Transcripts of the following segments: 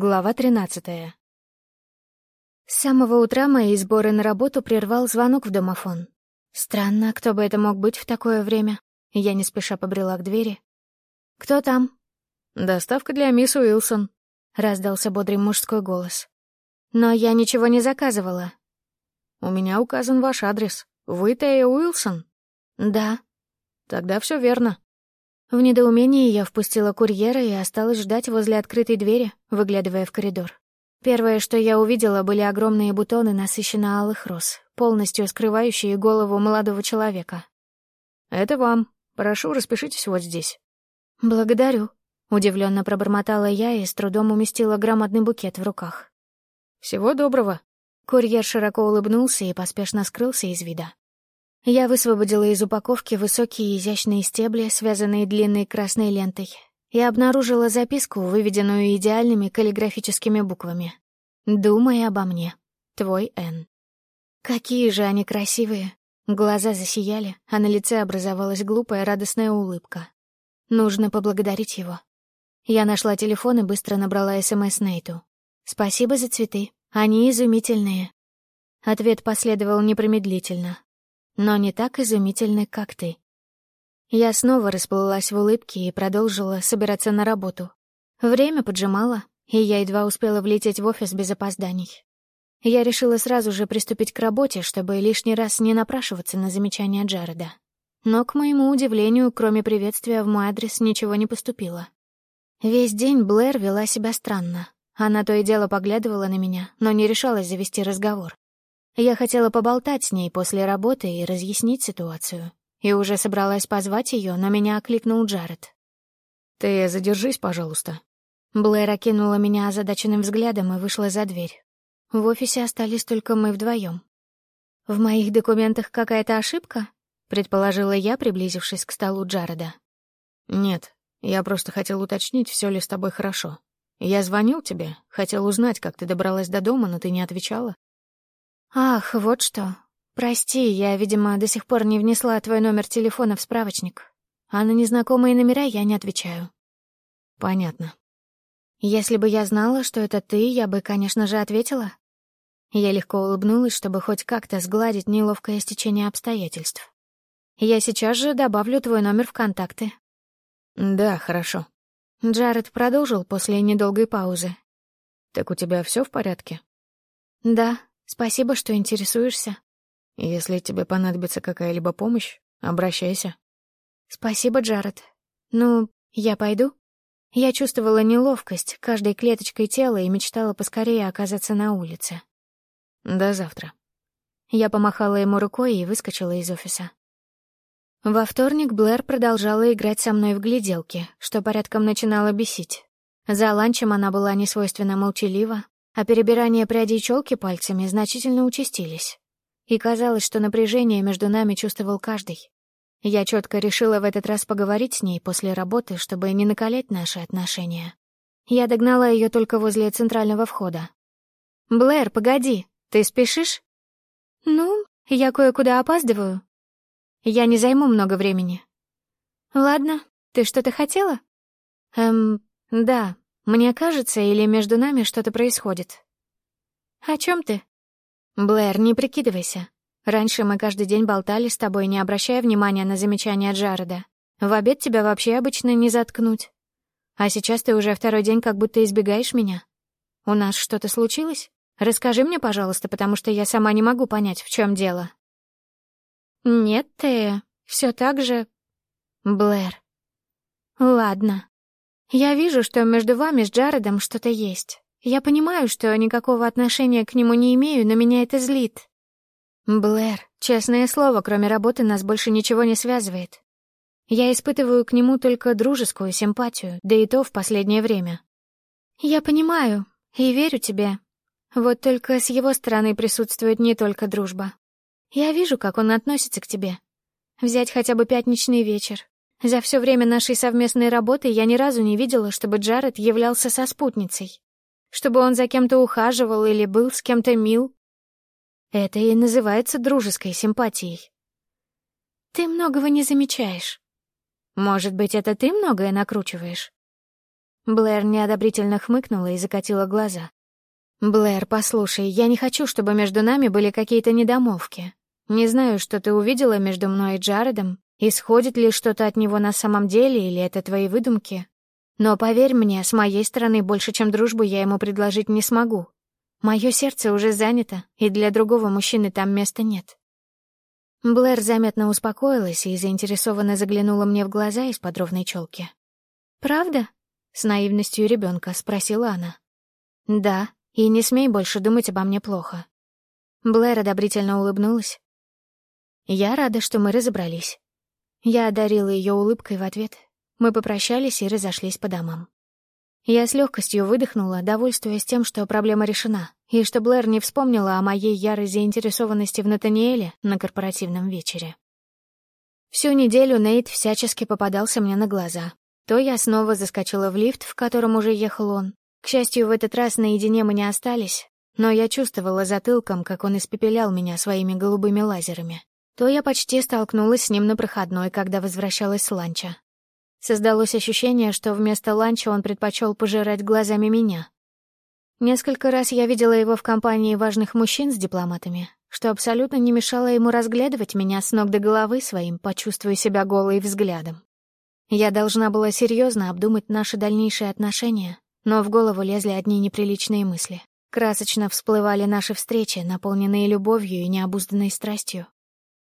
Глава тринадцатая. С самого утра мои сборы на работу прервал звонок в домофон. Странно, кто бы это мог быть в такое время. Я не спеша побрела к двери. «Кто там?» «Доставка для мисс Уилсон», — раздался бодрый мужской голос. «Но я ничего не заказывала». «У меня указан ваш адрес. Вы Тея Уилсон?» «Да». «Тогда все верно». В недоумении я впустила курьера и осталась ждать возле открытой двери, выглядывая в коридор. Первое, что я увидела, были огромные бутоны насыщенно-алых роз, полностью скрывающие голову молодого человека. «Это вам. Прошу, распишитесь вот здесь». «Благодарю», — удивленно пробормотала я и с трудом уместила громадный букет в руках. «Всего доброго». Курьер широко улыбнулся и поспешно скрылся из вида. Я высвободила из упаковки высокие изящные стебли, связанные длинной красной лентой, и обнаружила записку, выведенную идеальными каллиграфическими буквами. «Думай обо мне. Твой Н». Какие же они красивые. Глаза засияли, а на лице образовалась глупая радостная улыбка. Нужно поблагодарить его. Я нашла телефон и быстро набрала СМС Нейту. «Спасибо за цветы. Они изумительные». Ответ последовал непромедлительно но не так изумительны, как ты. Я снова расплылась в улыбке и продолжила собираться на работу. Время поджимало, и я едва успела влететь в офис без опозданий. Я решила сразу же приступить к работе, чтобы лишний раз не напрашиваться на замечания Джареда. Но, к моему удивлению, кроме приветствия в мой адрес ничего не поступило. Весь день Блэр вела себя странно. Она то и дело поглядывала на меня, но не решалась завести разговор. Я хотела поболтать с ней после работы и разъяснить ситуацию. И уже собралась позвать ее, но меня окликнул Джаред. «Ты задержись, пожалуйста». Блэр окинула меня озадаченным взглядом и вышла за дверь. В офисе остались только мы вдвоем. «В моих документах какая-то ошибка?» — предположила я, приблизившись к столу Джареда. «Нет, я просто хотел уточнить, все ли с тобой хорошо. Я звонил тебе, хотел узнать, как ты добралась до дома, но ты не отвечала. «Ах, вот что. Прости, я, видимо, до сих пор не внесла твой номер телефона в справочник. А на незнакомые номера я не отвечаю». «Понятно». «Если бы я знала, что это ты, я бы, конечно же, ответила». Я легко улыбнулась, чтобы хоть как-то сгладить неловкое стечение обстоятельств. «Я сейчас же добавлю твой номер в контакты». «Да, хорошо». Джаред продолжил после недолгой паузы. «Так у тебя все в порядке?» «Да, Спасибо, что интересуешься. Если тебе понадобится какая-либо помощь, обращайся. Спасибо, Джаред. Ну, я пойду? Я чувствовала неловкость каждой клеточкой тела и мечтала поскорее оказаться на улице. До завтра. Я помахала ему рукой и выскочила из офиса. Во вторник Блэр продолжала играть со мной в гляделки, что порядком начинало бесить. За ланчем она была несвойственно молчалива, а перебирание прядей челки пальцами значительно участились. И казалось, что напряжение между нами чувствовал каждый. Я четко решила в этот раз поговорить с ней после работы, чтобы не накалять наши отношения. Я догнала ее только возле центрального входа. «Блэр, погоди, ты спешишь?» «Ну, я кое-куда опаздываю. Я не займу много времени». «Ладно, ты что-то хотела?» «Эм, да, мне кажется, или между нами что-то происходит. О чем ты? Блэр, не прикидывайся. Раньше мы каждый день болтали с тобой, не обращая внимания на замечания Джареда. В обед тебя вообще обычно не заткнуть. А сейчас ты уже второй день как будто избегаешь меня. У нас что-то случилось? Расскажи мне, пожалуйста, потому что я сама не могу понять, в чем дело. Нет, ты все так же... Блэр. Ладно. Я вижу, что между вами с Джаредом что-то есть. Я понимаю, что никакого отношения к нему не имею, но меня это злит. Блэр, честное слово, кроме работы нас больше ничего не связывает. Я испытываю к нему только дружескую симпатию, да и то в последнее время. Я понимаю и верю тебе. Вот только с его стороны присутствует не только дружба. Я вижу, как он относится к тебе. Взять хотя бы пятничный вечер. За все время нашей совместной работы я ни разу не видела, чтобы Джаред являлся со спутницей. Чтобы он за кем-то ухаживал или был с кем-то мил. Это и называется дружеской симпатией. Ты многого не замечаешь. Может быть, это ты многое накручиваешь? Блэр неодобрительно хмыкнула и закатила глаза. «Блэр, послушай, я не хочу, чтобы между нами были какие-то недомолвки. Не знаю, что ты увидела между мной и Джаредом, исходит ли что-то от него на самом деле или это твои выдумки. Но поверь мне, с моей стороны больше, чем дружбу, я ему предложить не смогу. Мое сердце уже занято, и для другого мужчины там места нет. Блэр заметно успокоилась и заинтересованно заглянула мне в глаза из-под ровной челки. «Правда?» — с наивностью ребенка спросила она. «Да, и не смей больше думать обо мне плохо». Блэр одобрительно улыбнулась. «Я рада, что мы разобрались». Я одарила ее улыбкой в ответ. Мы попрощались и разошлись по домам. Я с легкостью выдохнула, довольствуясь тем, что проблема решена, и что Блэр не вспомнила о моей ярой заинтересованности в Натаниэле на корпоративном вечере. Всю неделю Нейт всячески попадался мне на глаза. То я снова заскочила в лифт, в котором уже ехал он. К счастью, в этот раз наедине мы не остались, но я чувствовала затылком, как он испепелял меня своими голубыми лазерами. То я почти столкнулась с ним на проходной, когда возвращалась с ланча. Создалось ощущение, что вместо ланча он предпочел пожирать глазами меня. Несколько раз я видела его в компании важных мужчин с дипломатами, что абсолютно не мешало ему разглядывать меня с ног до головы своим, почувствуя себя голой взглядом. Я должна была серьезно обдумать наши дальнейшие отношения, но в голову лезли одни неприличные мысли. Красочно всплывали наши встречи, наполненные любовью и необузданной страстью.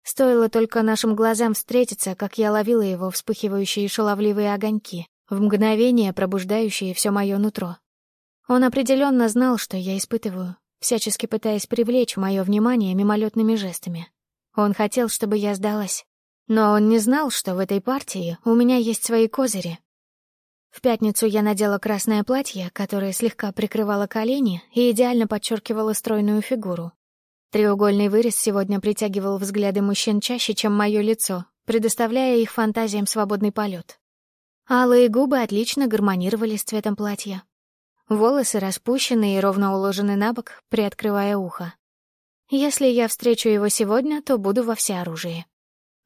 Стоило только нашим глазам встретиться, как я ловила его вспыхивающие шаловливые огоньки, в мгновение пробуждающие все мое нутро. Он определенно знал, что я испытываю, всячески пытаясь привлечь мое внимание мимолетными жестами. Он хотел, чтобы я сдалась. Но он не знал, что в этой партии у меня есть свои козыри. В пятницу я надела красное платье, которое слегка прикрывало колени и идеально подчеркивало стройную фигуру. Треугольный вырез сегодня притягивал взгляды мужчин чаще, чем мое лицо, предоставляя их фантазиям свободный полет. Алые губы отлично гармонировали с цветом платья. Волосы распущены и ровно уложены на бок, приоткрывая ухо. Если я встречу его сегодня, то буду во всеоружии.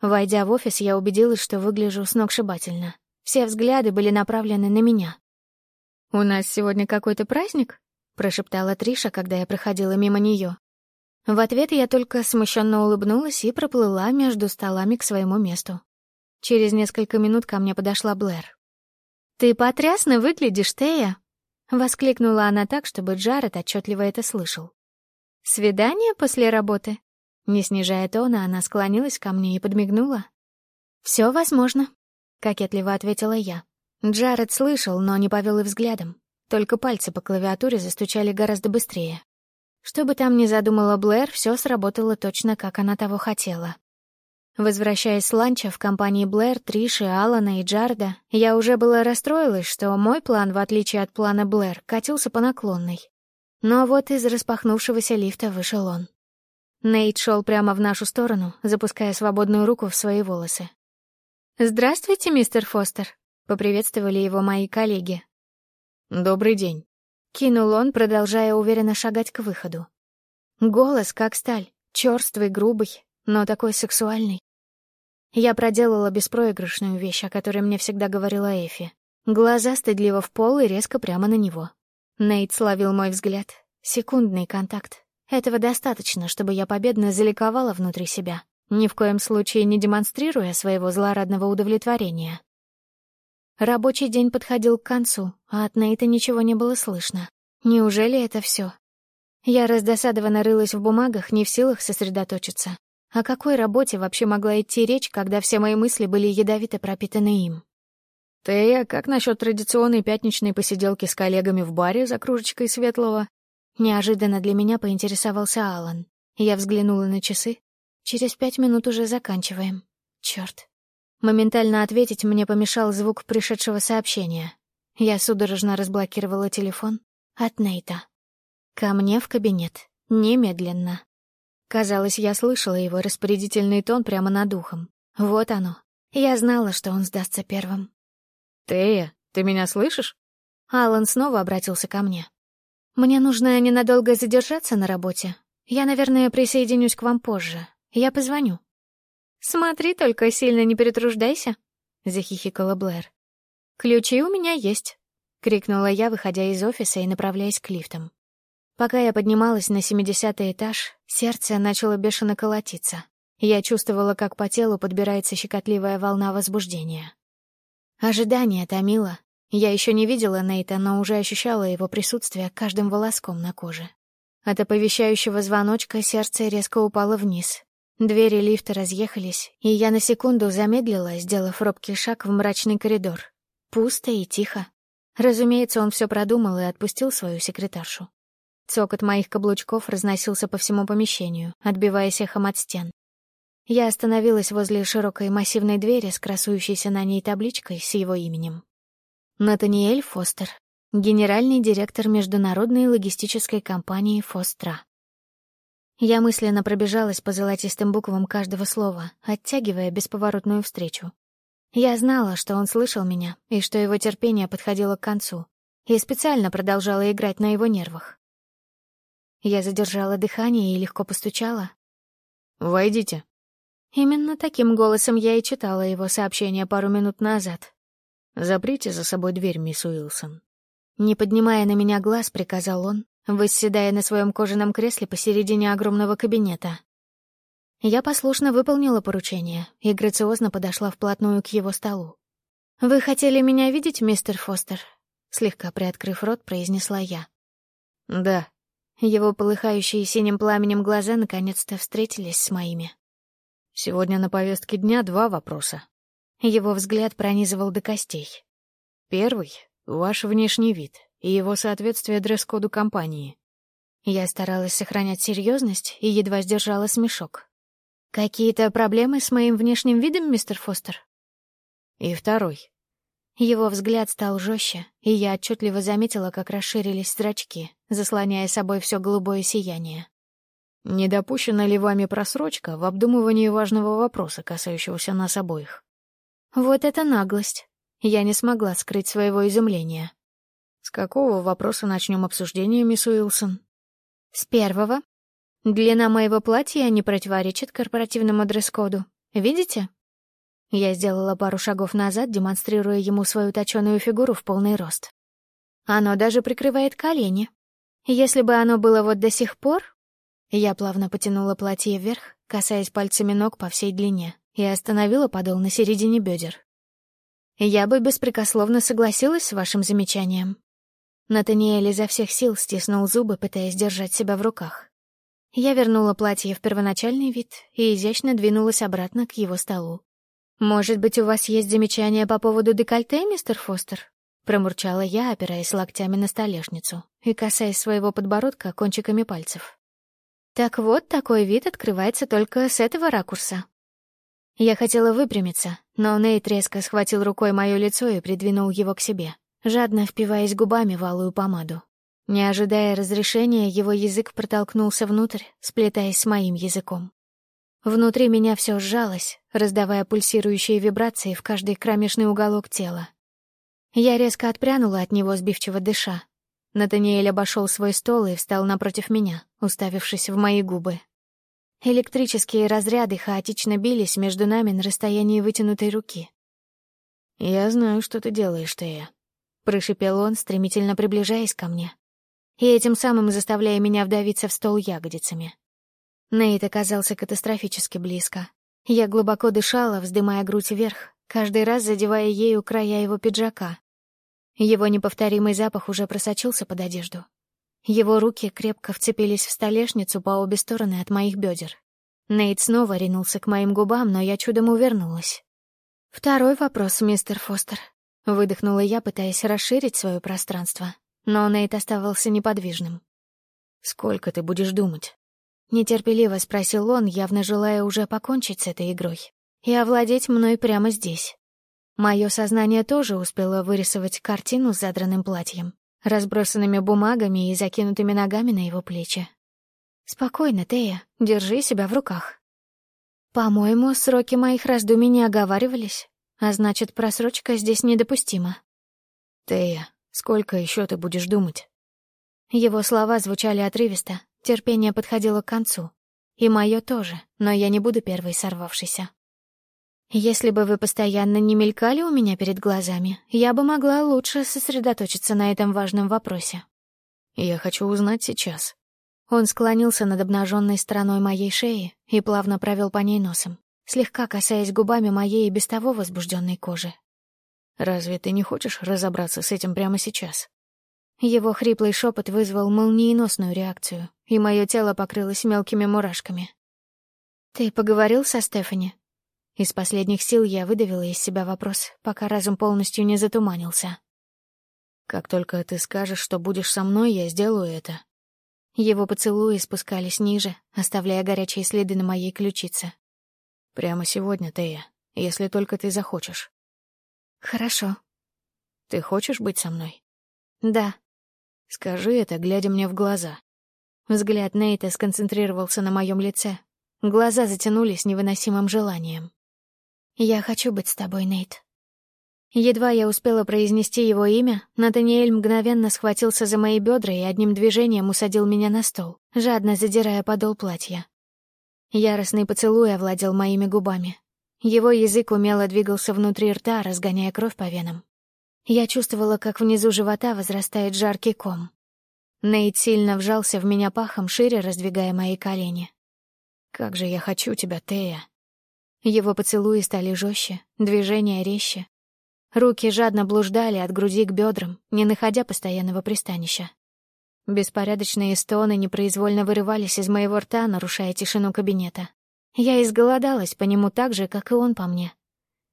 Войдя в офис, я убедилась, что выгляжу сногсшибательно. Все взгляды были направлены на меня. «У нас сегодня какой-то праздник?» — прошептала Триша, когда я проходила мимо нее. В ответ я только смущенно улыбнулась и проплыла между столами к своему месту. Через несколько минут ко мне подошла Блэр. «Ты потрясно выглядишь, Тея!» — воскликнула она так, чтобы Джаред отчетливо это слышал. «Свидание после работы?» Не снижая тона, она склонилась ко мне и подмигнула. «Все возможно», — кокетливо ответила я. Джаред слышал, но не повел и взглядом. Только пальцы по клавиатуре застучали гораздо быстрее. Что бы там ни задумала Блэр, все сработало точно, как она того хотела. Возвращаясь с ланча в компании Блэр, Триши, Алана и Джарда, я уже была расстроилась, что мой план, в отличие от плана Блэр, катился по наклонной. Но вот из распахнувшегося лифта вышел он. Нейт шел прямо в нашу сторону, запуская свободную руку в свои волосы. «Здравствуйте, мистер Фостер», — поприветствовали его мои коллеги. «Добрый день», Кинул он, продолжая уверенно шагать к выходу. Голос как сталь, черствый, грубый, но такой сексуальный. Я проделала беспроигрышную вещь, о которой мне всегда говорила Эфи. Глаза стыдливо в пол и резко прямо на него. Нейт словил мой взгляд. Секундный контакт. Этого достаточно, чтобы я победно заликовала внутри себя, ни в коем случае не демонстрируя своего злорадного удовлетворения. Рабочий день подходил к концу, а от Нейта ничего не было слышно. Неужели это все? Я раздосадованно рылась в бумагах, не в силах сосредоточиться. О какой работе вообще могла идти речь, когда все мои мысли были ядовито пропитаны им? «Тея, как насчет традиционной пятничной посиделки с коллегами в баре за кружечкой светлого?» Неожиданно для меня поинтересовался Алан. Я взглянула на часы. Через пять минут уже заканчиваем. Черт, Моментально ответить мне помешал звук пришедшего сообщения. Я судорожно разблокировала телефон от Нейта. Ко мне в кабинет. Немедленно. Казалось, я слышала его распорядительный тон прямо над ухом. Вот оно. Я знала, что он сдастся первым. «Тея, ты меня слышишь?» Алан снова обратился ко мне. «Мне нужно ненадолго задержаться на работе. Я, наверное, присоединюсь к вам позже. Я позвоню». «Смотри, только сильно не перетруждайся», — захихикала Блэр. «Ключи у меня есть». Крикнула я, выходя из офиса и направляясь к лифтам. Пока я поднималась на семидесятый этаж, сердце начало бешено колотиться. Я чувствовала, как по телу подбирается щекотливая волна возбуждения. Ожидание томило. Я еще не видела Нейта, но уже ощущала его присутствие каждым волоском на коже. От оповещающего звоночка сердце резко упало вниз. Двери лифта разъехались, и я на секунду замедлила, сделав робкий шаг в мрачный коридор. Пусто и тихо. Разумеется, он все продумал и отпустил свою секретаршу. Цокот моих каблучков разносился по всему помещению, отбиваясь эхом от стен. Я остановилась возле широкой массивной двери с красующейся на ней табличкой с его именем. Натаниэль Фостер, генеральный директор международной логистической компании «Фостра». Я мысленно пробежалась по золотистым буквам каждого слова, оттягивая бесповоротную встречу. Я знала, что он слышал меня, и что его терпение подходило к концу, и специально продолжала играть на его нервах. Я задержала дыхание и легко постучала. «Войдите». Именно таким голосом я и читала его сообщение пару минут назад. «Заприте за собой дверь, мисс Уилсон». Не поднимая на меня глаз, приказал он, восседая на своем кожаном кресле посередине огромного кабинета. Я послушно выполнила поручение и грациозно подошла вплотную к его столу. «Вы хотели меня видеть, мистер Фостер?» Слегка приоткрыв рот, произнесла я. «Да», его полыхающие синим пламенем глаза наконец-то встретились с моими. «Сегодня на повестке дня два вопроса». Его взгляд пронизывал до костей. «Первый — ваш внешний вид и его соответствие дресс-коду компании». Я старалась сохранять серьезность и едва сдержала смешок. «Какие-то проблемы с моим внешним видом, мистер Фостер?» «И второй его взгляд стал жестче, и я отчетливо заметила, как расширились зрачки, заслоняя собой все голубое сияние. «Не допущена ли вами просрочка в обдумывании важного вопроса, касающегося нас обоих?» Вот это наглость. Я не смогла скрыть своего изумления. «С какого вопроса начнем обсуждение, мисс Уилсон?» «С первого. Длина моего платья не противоречит корпоративному дресс-коду. Видите?» Я сделала пару шагов назад, демонстрируя ему свою точёную фигуру в полный рост. Оно даже прикрывает колени. Если бы оно было вот до сих пор... Я плавно потянула платье вверх, касаясь пальцами ног по всей длине, и остановила подол на середине бедер. Я бы беспрекословно согласилась с вашим замечанием. Натаниэль изо всех сил стиснул зубы, пытаясь держать себя в руках. Я вернула платье в первоначальный вид и изящно двинулась обратно к его столу. «Может быть, у вас есть замечания по поводу декольте, мистер Фостер?» Промурчала я, опираясь локтями на столешницу и касаясь своего подбородка кончиками пальцев. «Так вот, такой вид открывается только с этого ракурса». Я хотела выпрямиться, но Нейт резко схватил рукой мое лицо и придвинул его к себе, жадно впиваясь губами в алую помаду. Не ожидая разрешения, его язык протолкнулся внутрь, сплетаясь с моим языком. Внутри меня все сжалось, раздавая пульсирующие вибрации в каждый кромешный уголок тела. Я резко отпрянула от него, сбивчиво дыша. Натаниэль обошел свой стол и встал напротив меня, уставившись в мои губы. Электрические разряды хаотично бились между нами на расстоянии вытянутой руки. «Я знаю, что ты делаешь, Тея», — прошипел он, стремительно приближаясь ко мне, и этим самым заставляя меня вдавиться в стол ягодицами. Нейт оказался катастрофически близко. Я глубоко дышала, вздымая грудь вверх, каждый раз задевая ею края его пиджака. Его неповторимый запах уже просочился под одежду. Его руки крепко вцепились в столешницу по обе стороны от моих бедер. Нейт снова ринулся к моим губам, но я чудом увернулась. «Второй вопрос, мистер Фостер», — выдохнула я, пытаясь расширить свое пространство, но Нейт оставался неподвижным. «Сколько ты будешь думать?» Нетерпеливо спросил он, явно желая уже покончить с этой игрой и овладеть мной прямо здесь. Мое сознание тоже успело вырисовать картину с задранным платьем, разбросанными бумагами и закинутыми ногами на его плечи. «Спокойно, Тея, держи себя в руках». «По-моему, сроки моих раздумий не оговаривались, а значит, просрочка здесь недопустима». «Тея, сколько еще ты будешь думать?» Его слова звучали отрывисто, Терпение подходило к концу. И мое тоже, но я не буду первой сорвавшейся. Если бы вы постоянно не мелькали у меня перед глазами, я бы могла лучше сосредоточиться на этом важном вопросе. Я хочу узнать сейчас. Он склонился над обнаженной стороной моей шеи и плавно провел по ней носом, слегка касаясь губами моей и без того возбужденной кожи. «Разве ты не хочешь разобраться с этим прямо сейчас?» Его хриплый шепот вызвал молниеносную реакцию, и мое тело покрылось мелкими мурашками. «Ты поговорил со Стефани?» Из последних сил я выдавила из себя вопрос, пока разум полностью не затуманился. «Как только ты скажешь, что будешь со мной, я сделаю это». Его поцелуи спускались ниже, оставляя горячие следы на моей ключице. «Прямо сегодня, Тея, если только ты захочешь». «Хорошо». «Ты хочешь быть со мной?» «Да». «Скажи это, глядя мне в глаза». Взгляд Нейта сконцентрировался на моем лице. Глаза затянулись невыносимым желанием. «Я хочу быть с тобой, Нейт». Едва я успела произнести его имя, Натаниэль мгновенно схватился за мои бедра и одним движением усадил меня на стол, жадно задирая подол платья. Яростный поцелуй овладел моими губами. Его язык умело двигался внутри рта, разгоняя кровь по венам. Я чувствовала, как внизу живота возрастает жаркий ком. Нейт сильно вжался в меня пахом, шире раздвигая мои колени. «Как же я хочу тебя, Тея!» Его поцелуи стали жестче, движения резче. Руки жадно блуждали от груди к бедрам, не находя постоянного пристанища. Беспорядочные стоны непроизвольно вырывались из моего рта, нарушая тишину кабинета. Я изголодалась по нему так же, как и он по мне.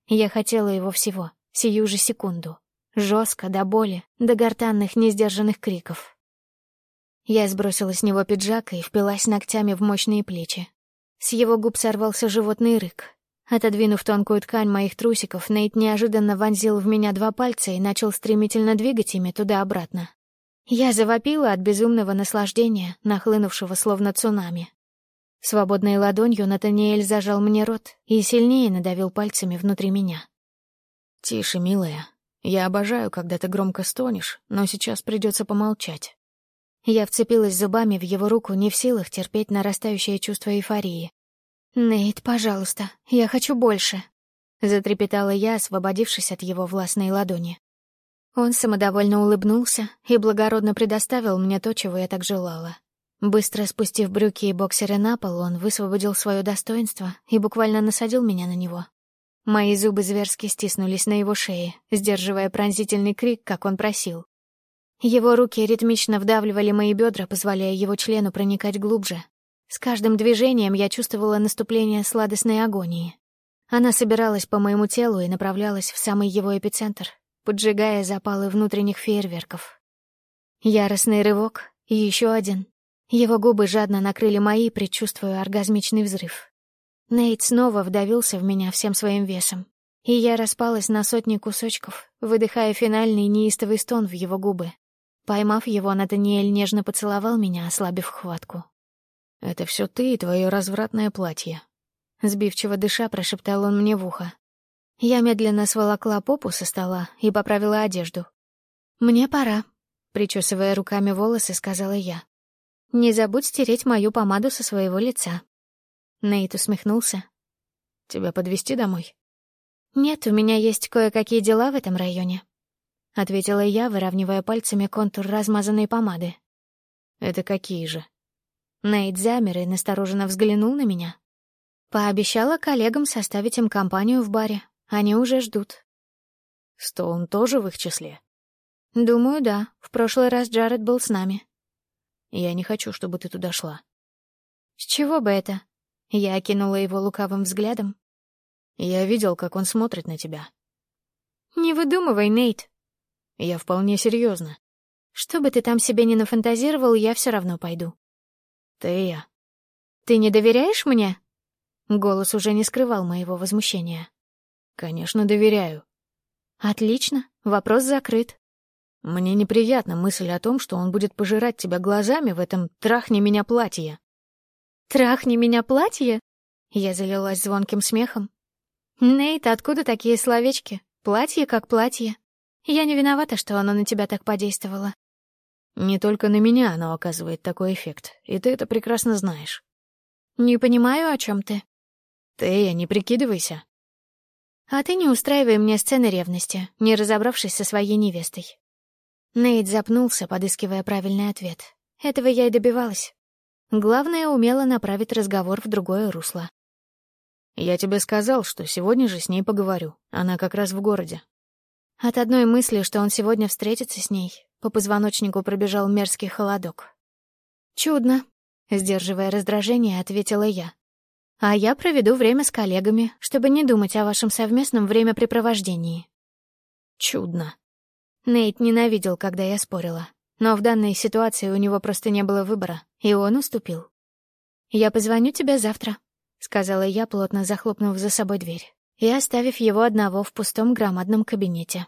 Я хотела его всего, сию же секунду. Жестко, до боли, до гортанных, несдержанных криков. Я сбросила с него пиджак и впилась ногтями в мощные плечи. С его губ сорвался животный рык. Отодвинув тонкую ткань моих трусиков, Нейт неожиданно вонзил в меня два пальца и начал стремительно двигать ими туда-обратно. Я завопила от безумного наслаждения, нахлынувшего словно цунами. Свободной ладонью Натаниэль зажал мне рот и сильнее надавил пальцами внутри меня. «Тише, милая. Я обожаю, когда ты громко стонешь, но сейчас придется помолчать». Я вцепилась зубами в его руку, не в силах терпеть нарастающее чувство эйфории. «Нейт, пожалуйста, я хочу больше», — затрепетала я, освободившись от его властной ладони. Он самодовольно улыбнулся и благородно предоставил мне то, чего я так желала. Быстро спустив брюки и боксеры на пол, он высвободил свое достоинство и буквально насадил меня на него. Мои зубы зверски стиснулись на его шее, сдерживая пронзительный крик, как он просил. Его руки ритмично вдавливали мои бедра, позволяя его члену проникать глубже. С каждым движением я чувствовала наступление сладостной агонии. Она собиралась по моему телу и направлялась в самый его эпицентр, поджигая запалы внутренних фейерверков. Яростный рывок и еще один. Его губы жадно накрыли мои, предчувствуя оргазмичный взрыв. Нейт снова вдавился в меня всем своим весом, и я распалась на сотни кусочков, выдыхая финальный неистовый стон в его губы. Поймав его, Натаниэль нежно поцеловал меня, ослабив хватку. «Это все ты и твое развратное платье», — сбивчиво дыша прошептал он мне в ухо. Я медленно сволокла попу со стола и поправила одежду. «Мне пора», — причесывая руками волосы, сказала я. «Не забудь стереть мою помаду со своего лица». Нейт усмехнулся. «Тебя подвезти домой?» «Нет, у меня есть кое-какие дела в этом районе», — ответила я, выравнивая пальцами контур размазанной помады. «Это какие же?» Нейт замер и настороженно взглянул на меня. Пообещала коллегам составить им компанию в баре, они уже ждут. Стоун тоже в их числе? Думаю, да. В прошлый раз Джаред был с нами. Я не хочу, чтобы ты туда шла. С чего бы это? Я окинула его лукавым взглядом. Я видел, как он смотрит на тебя. Не выдумывай, Нейт. Я вполне серьезно. Что бы ты там себе не нафантазировал, я все равно пойду. Ты я. Ты не доверяешь мне? Голос уже не скрывал моего возмущения. Конечно, доверяю. Отлично, вопрос закрыт. Мне неприятна мысль о том, что он будет пожирать тебя глазами в этом «трахни меня платье». «Трахни меня платье?» Я залилась звонким смехом. «Нейт, откуда такие словечки? Платье как платье. Я не виновата, что оно на тебя так подействовало». «Не только на меня оно оказывает такой эффект, и ты это прекрасно знаешь». «Не понимаю, о чем ты». «Ты, не прикидывайся. А ты не устраивай мне сцены ревности, не разобравшись со своей невестой. Нейт запнулся, подыскивая правильный ответ. Этого я и добивалась. Главное, умело направить разговор в другое русло. «Я тебе сказал, что сегодня же с ней поговорю. Она как раз в городе». От одной мысли, что он сегодня встретится с ней, по позвоночнику пробежал мерзкий холодок. «Чудно», — сдерживая раздражение, ответила я. «А я проведу время с коллегами, чтобы не думать о вашем совместном времяпрепровождении». «Чудно». Нейт ненавидел, когда я спорила. Но в данной ситуации у него просто не было выбора, и он уступил. «Я позвоню тебе завтра», — сказала я, плотно захлопнув за собой дверь и оставив его одного в пустом громадном кабинете.